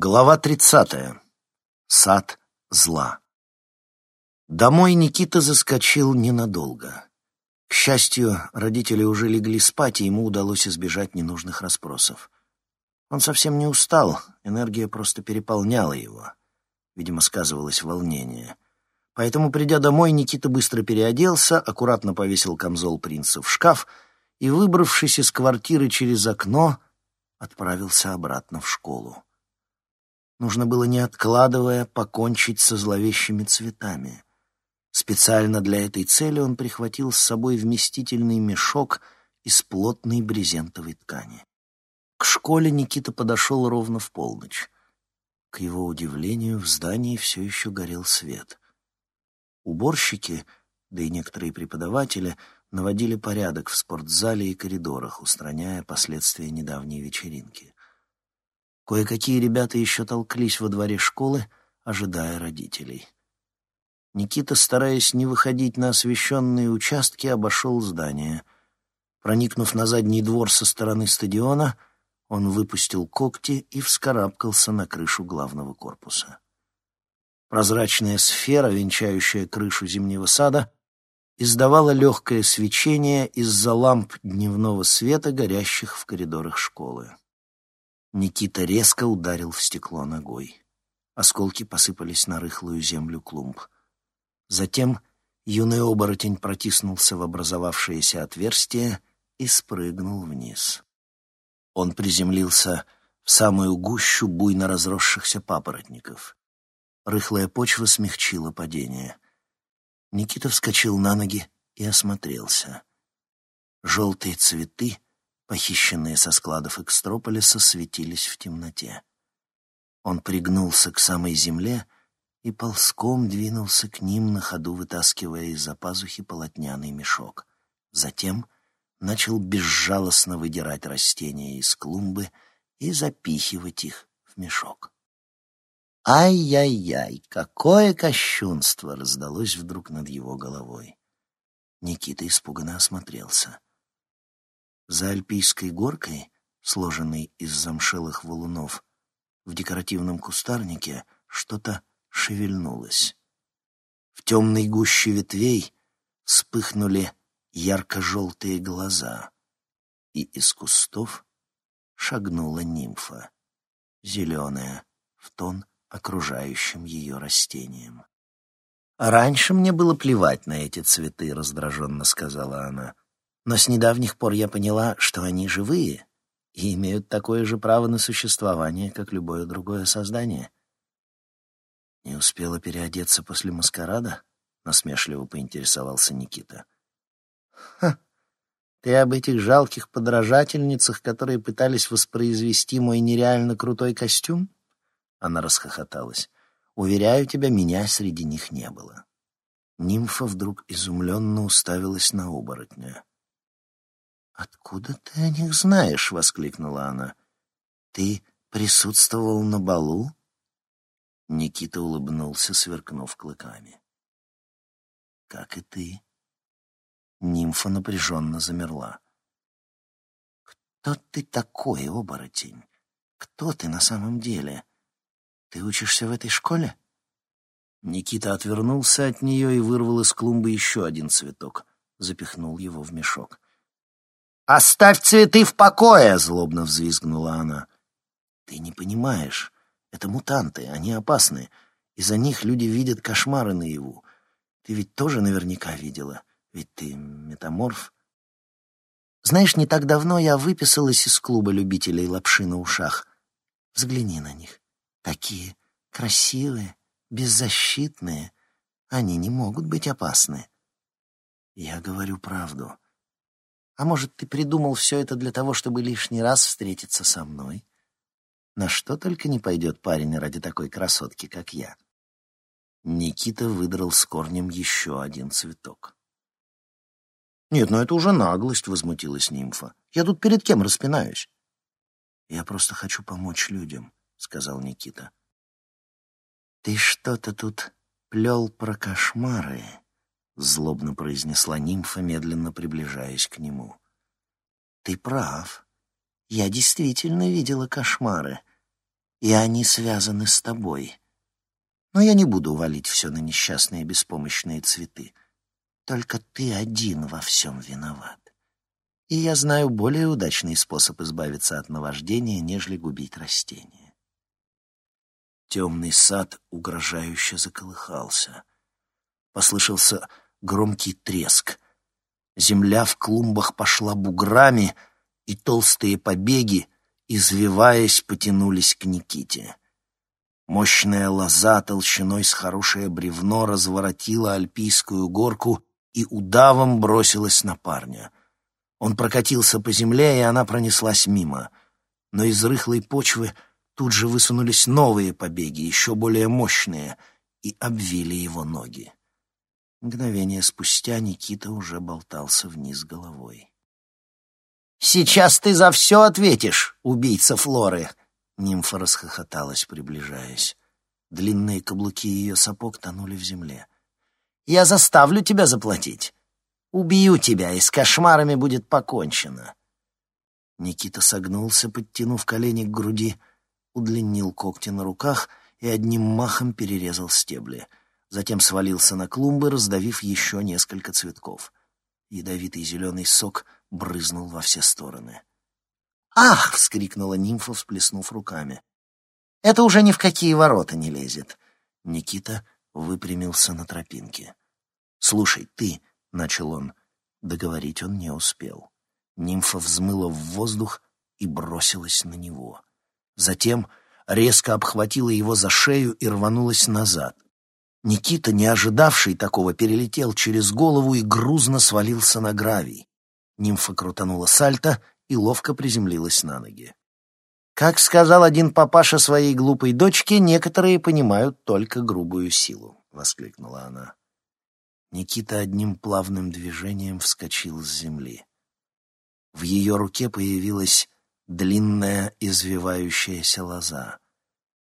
Глава тридцатая. Сад зла. Домой Никита заскочил ненадолго. К счастью, родители уже легли спать, и ему удалось избежать ненужных расспросов. Он совсем не устал, энергия просто переполняла его. Видимо, сказывалось волнение. Поэтому, придя домой, Никита быстро переоделся, аккуратно повесил камзол принца в шкаф и, выбравшись из квартиры через окно, отправился обратно в школу. Нужно было, не откладывая, покончить со зловещими цветами. Специально для этой цели он прихватил с собой вместительный мешок из плотной брезентовой ткани. К школе Никита подошел ровно в полночь. К его удивлению, в здании все еще горел свет. Уборщики, да и некоторые преподаватели, наводили порядок в спортзале и коридорах, устраняя последствия недавней вечеринки. Кое-какие ребята еще толклись во дворе школы, ожидая родителей. Никита, стараясь не выходить на освещенные участки, обошел здание. Проникнув на задний двор со стороны стадиона, он выпустил когти и вскарабкался на крышу главного корпуса. Прозрачная сфера, венчающая крышу зимнего сада, издавала легкое свечение из-за ламп дневного света, горящих в коридорах школы. Никита резко ударил в стекло ногой. Осколки посыпались на рыхлую землю клумб. Затем юный оборотень протиснулся в образовавшееся отверстие и спрыгнул вниз. Он приземлился в самую гущу буйно разросшихся папоротников. Рыхлая почва смягчила падение. Никита вскочил на ноги и осмотрелся. Желтые цветы — похищенные со складов Экстрополиса, светились в темноте. Он пригнулся к самой земле и ползком двинулся к ним, на ходу вытаскивая из-за пазухи полотняный мешок. Затем начал безжалостно выдирать растения из клумбы и запихивать их в мешок. «Ай-яй-яй, какое кощунство!» — раздалось вдруг над его головой. Никита испуганно осмотрелся. За альпийской горкой, сложенной из замшелых валунов, в декоративном кустарнике что-то шевельнулось. В темной гуще ветвей вспыхнули ярко-желтые глаза, и из кустов шагнула нимфа, зеленая, в тон окружающим ее растениям. «Раньше мне было плевать на эти цветы», — раздраженно сказала она. Но с недавних пор я поняла, что они живые и имеют такое же право на существование, как любое другое создание. Не успела переодеться после маскарада? Насмешливо поинтересовался Никита. Ха! Ты об этих жалких подражательницах, которые пытались воспроизвести мой нереально крутой костюм? Она расхохоталась. Уверяю тебя, меня среди них не было. Нимфа вдруг изумленно уставилась на оборотня. «Откуда ты о них знаешь?» — воскликнула она. «Ты присутствовал на балу?» Никита улыбнулся, сверкнув клыками. «Как и ты». Нимфа напряженно замерла. «Кто ты такой, оборотень? Кто ты на самом деле? Ты учишься в этой школе?» Никита отвернулся от нее и вырвал из клумбы еще один цветок, запихнул его в мешок. «Оставь цветы в покое!» — злобно взвизгнула она. «Ты не понимаешь. Это мутанты, они опасны. Из-за них люди видят кошмары наяву. Ты ведь тоже наверняка видела, ведь ты метаморф». «Знаешь, не так давно я выписалась из клуба любителей лапши на ушах. Взгляни на них. Такие красивые, беззащитные. Они не могут быть опасны». «Я говорю правду». А может, ты придумал все это для того, чтобы лишний раз встретиться со мной? На что только не пойдет парень ради такой красотки, как я. Никита выдрал с корнем еще один цветок. «Нет, ну это уже наглость», — возмутилась нимфа. «Я тут перед кем распинаюсь?» «Я просто хочу помочь людям», — сказал Никита. «Ты что-то тут плел про кошмары», злобно произнесла нимфа, медленно приближаясь к нему. Ты прав. Я действительно видела кошмары. и они связаны с тобой. Но я не буду валить все на несчастные беспомощные цветы. Только ты один во всем виноват. И я знаю более удачный способ избавиться от наваждения, нежели губить растения. Темный сад угрожающе заколыхался. Послышался громкий треск. Земля в клумбах пошла буграми, и толстые побеги, извиваясь, потянулись к Никите. Мощная лоза толщиной с хорошее бревно разворотила альпийскую горку и удавом бросилась на парня. Он прокатился по земле, и она пронеслась мимо. Но из рыхлой почвы тут же высунулись новые побеги, еще более мощные, и обвили его ноги. Мгновение спустя Никита уже болтался вниз головой. «Сейчас ты за все ответишь, убийца Флоры!» Нимфа расхохоталась, приближаясь. Длинные каблуки ее сапог тонули в земле. «Я заставлю тебя заплатить. Убью тебя, и с кошмарами будет покончено». Никита согнулся, подтянув колени к груди, удлинил когти на руках и одним махом перерезал стебли. Затем свалился на клумбы, раздавив еще несколько цветков. Ядовитый зеленый сок брызнул во все стороны. «Ах!» — вскрикнула нимфа, всплеснув руками. «Это уже ни в какие ворота не лезет». Никита выпрямился на тропинке. «Слушай, ты...» — начал он. Договорить он не успел. Нимфа взмыла в воздух и бросилась на него. Затем резко обхватила его за шею и рванулась назад. Никита, не ожидавший такого, перелетел через голову и грузно свалился на гравий. Нимфа крутанула сальто и ловко приземлилась на ноги. Как сказал один папаша своей глупой дочке, некоторые понимают только грубую силу, — воскликнула она. Никита одним плавным движением вскочил с земли. В ее руке появилась длинная извивающаяся лоза.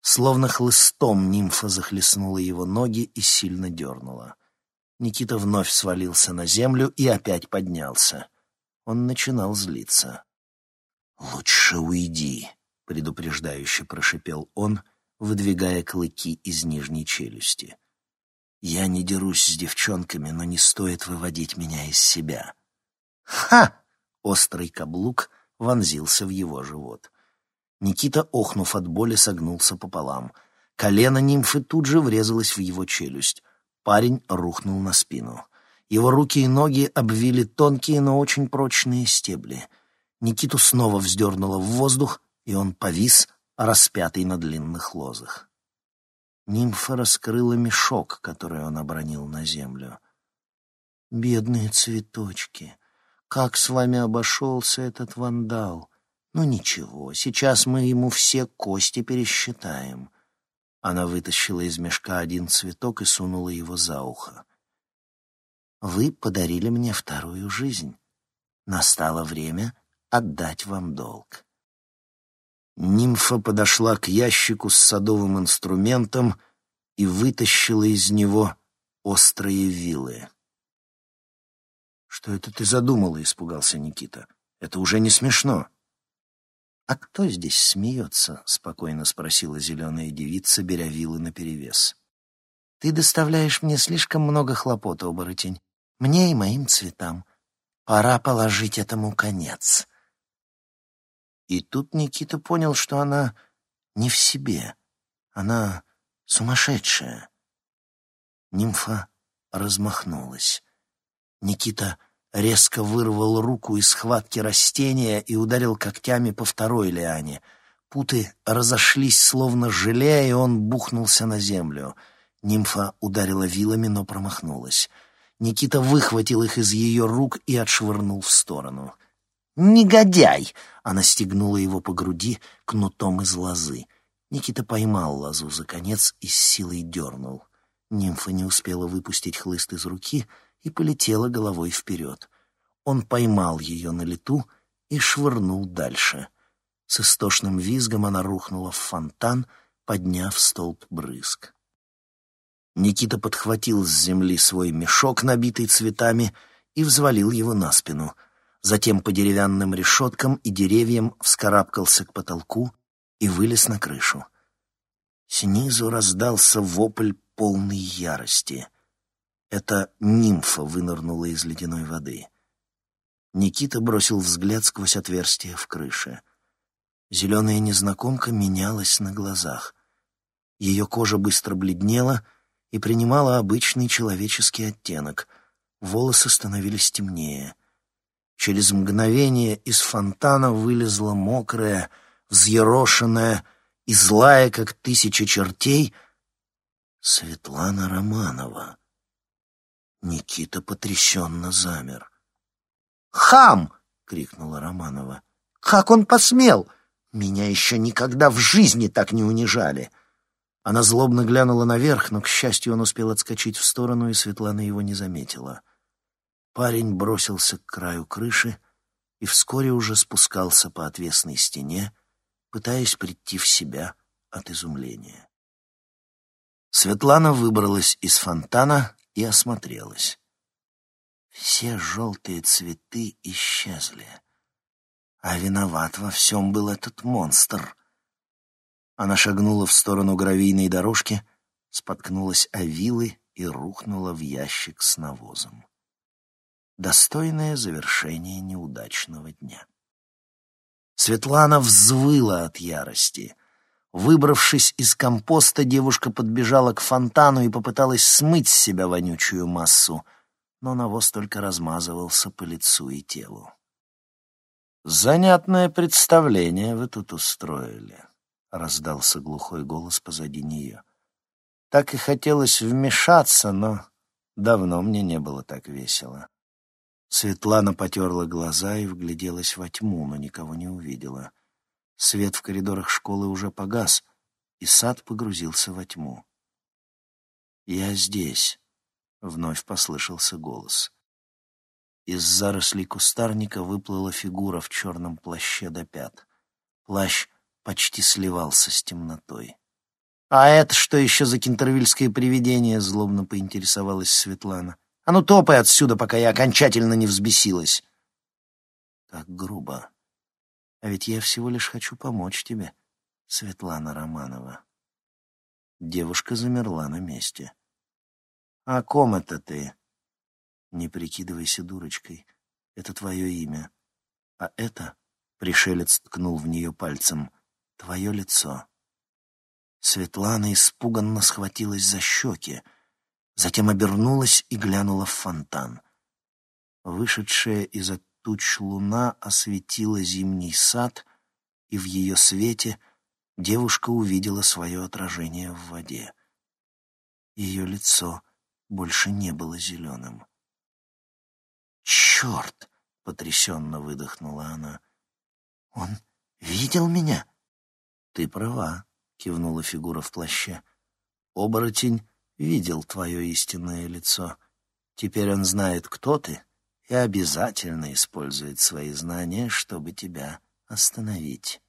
Словно хлыстом нимфа захлестнула его ноги и сильно дернула. Никита вновь свалился на землю и опять поднялся. Он начинал злиться. «Лучше уйди», — предупреждающе прошипел он, выдвигая клыки из нижней челюсти. Я не дерусь с девчонками, но не стоит выводить меня из себя. Ха! Острый каблук вонзился в его живот. Никита, охнув от боли, согнулся пополам. Колено нимфы тут же врезалось в его челюсть. Парень рухнул на спину. Его руки и ноги обвили тонкие, но очень прочные стебли. Никиту снова вздернуло в воздух, и он повис, распятый на длинных лозах. Нимфа раскрыла мешок, который он обронил на землю. «Бедные цветочки! Как с вами обошелся этот вандал! Ну ничего, сейчас мы ему все кости пересчитаем». Она вытащила из мешка один цветок и сунула его за ухо. «Вы подарили мне вторую жизнь. Настало время отдать вам долг». Нимфа подошла к ящику с садовым инструментом и вытащила из него острые вилы. «Что это ты задумала?» — испугался Никита. «Это уже не смешно». «А кто здесь смеется?» — спокойно спросила зеленая девица, беря вилы наперевес. «Ты доставляешь мне слишком много хлопот, оборотень. Мне и моим цветам. Пора положить этому конец». И тут Никита понял, что она не в себе. Она сумасшедшая. Нимфа размахнулась. Никита резко вырвал руку из схватки растения и ударил когтями по второй лиане. Путы разошлись словно желе, и он бухнулся на землю. Нимфа ударила вилами, но промахнулась. Никита выхватил их из ее рук и отшвырнул в сторону — «Негодяй!» — она стегнула его по груди кнутом из лозы. Никита поймал лозу за конец и с силой дернул. Нимфа не успела выпустить хлыст из руки и полетела головой вперед. Он поймал ее на лету и швырнул дальше. С истошным визгом она рухнула в фонтан, подняв столб брызг. Никита подхватил с земли свой мешок, набитый цветами, и взвалил его на спину — затем по деревянным решеткам и деревьям вскарабкался к потолку и вылез на крышу. Снизу раздался вопль полной ярости. Это нимфа вынырнула из ледяной воды. Никита бросил взгляд сквозь отверстие в крыше. Зеленая незнакомка менялась на глазах. Ее кожа быстро бледнела и принимала обычный человеческий оттенок. Волосы становились темнее. Через мгновение из фонтана вылезла мокрая, взъерошенная и злая, как тысяча чертей, Светлана Романова. Никита потрясенно замер. «Хам!» — крикнула Романова. «Как он посмел? Меня еще никогда в жизни так не унижали!» Она злобно глянула наверх, но, к счастью, он успел отскочить в сторону, и Светлана его не заметила. Парень бросился к краю крыши и вскоре уже спускался по отвесной стене, пытаясь прийти в себя от изумления. Светлана выбралась из фонтана и осмотрелась. Все желтые цветы исчезли. А виноват во всем был этот монстр. Она шагнула в сторону гравийной дорожки, споткнулась о вилы и рухнула в ящик с навозом. Достойное завершение неудачного дня. Светлана взвыла от ярости. Выбравшись из компоста, девушка подбежала к фонтану и попыталась смыть с себя вонючую массу, но навоз только размазывался по лицу и телу. «Занятное представление вы тут устроили», — раздался глухой голос позади нее. «Так и хотелось вмешаться, но давно мне не было так весело». Светлана потерла глаза и вгляделась во тьму, но никого не увидела. Свет в коридорах школы уже погас, и сад погрузился во тьму. «Я здесь», — вновь послышался голос. Из зарослей кустарника выплыла фигура в черном плаще до пят. Плащ почти сливался с темнотой. «А это что еще за кентервильское привидение?» — злобно поинтересовалась Светлана. А ну топай отсюда, пока я окончательно не взбесилась. Как грубо. А ведь я всего лишь хочу помочь тебе, Светлана Романова. Девушка замерла на месте. «О ком это ты?» «Не прикидывайся дурочкой. Это твое имя. А это...» — пришелец ткнул в нее пальцем. «Твое лицо». Светлана испуганно схватилась за щеки — затем обернулась и глянула в фонтан. Вышедшая из-за туч луна осветила зимний сад, и в ее свете девушка увидела свое отражение в воде. Ее лицо больше не было зеленым. «Черт!» — потрясенно выдохнула она. «Он видел меня?» «Ты права», — кивнула фигура в плаще. «Оборотень видел твое истинное лицо. Теперь он знает, кто ты, и обязательно использует свои знания, чтобы тебя остановить.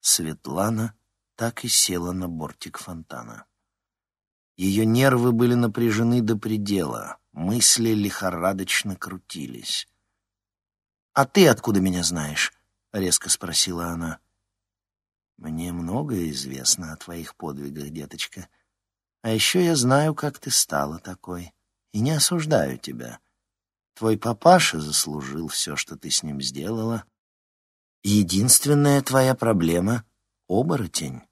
Светлана так и села на бортик фонтана. Ее нервы были напряжены до предела, мысли лихорадочно крутились. «А ты откуда меня знаешь?» — резко спросила она. «Мне многое известно о твоих подвигах, деточка», а еще я знаю, как ты стала такой, и не осуждаю тебя. Твой папаша заслужил все, что ты с ним сделала. Единственная твоя проблема — оборотень.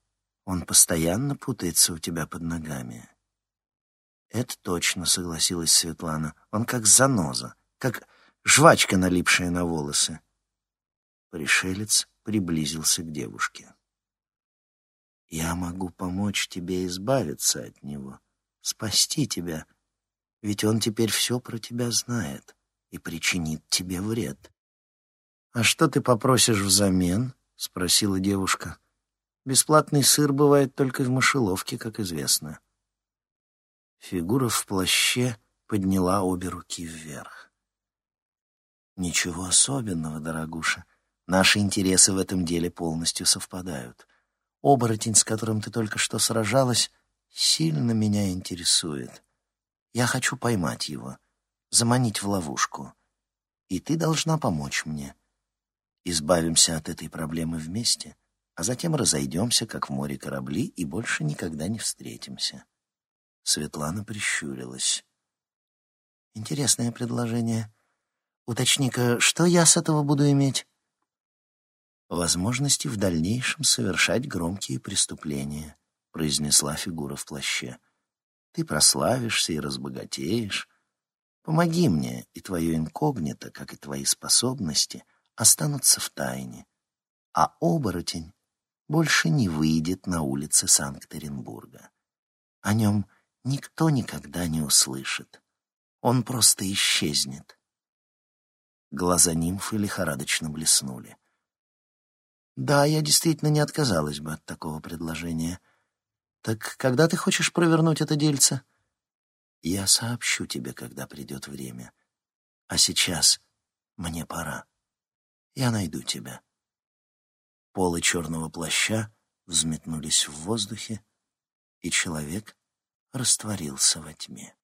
Он постоянно путается у тебя под ногами. Это точно, согласилась Светлана. Он как заноза, как жвачка, налипшая на волосы. Пришелец приблизился к девушке. Я могу помочь тебе избавиться от него, спасти тебя, ведь он теперь все про тебя знает и причинит тебе вред. «А что ты попросишь взамен?» — спросила девушка. «Бесплатный сыр бывает только в мышеловке, как известно». Фигура в плаще подняла обе руки вверх. «Ничего особенного, дорогуша. Наши интересы в этом деле полностью совпадают. Оборотень, с которым ты только что сражалась, сильно меня интересует. Я хочу поймать его, заманить в ловушку. И ты должна помочь мне. Избавимся от этой проблемы вместе, а затем разойдемся, как в море корабли, и больше никогда не встретимся. Светлана прищурилась. Интересное предложение. Уточни-ка, что я с этого буду иметь? Возможности в дальнейшем совершать громкие преступления, произнесла фигура в плаще. Ты прославишься и разбогатеешь. Помоги мне, и твое инкогнито, как и твои способности, останутся в тайне. А оборотень больше не выйдет на улицы Санкт-Петербурга. О нем никто никогда не услышит. Он просто исчезнет. Глаза нимфы лихорадочно блеснули. Да, я действительно не отказалась бы от такого предложения. Так когда ты хочешь провернуть это дельце? Я сообщу тебе, когда придет время. А сейчас мне пора. Я найду тебя. Полы черного плаща взметнулись в воздухе, и человек растворился во тьме.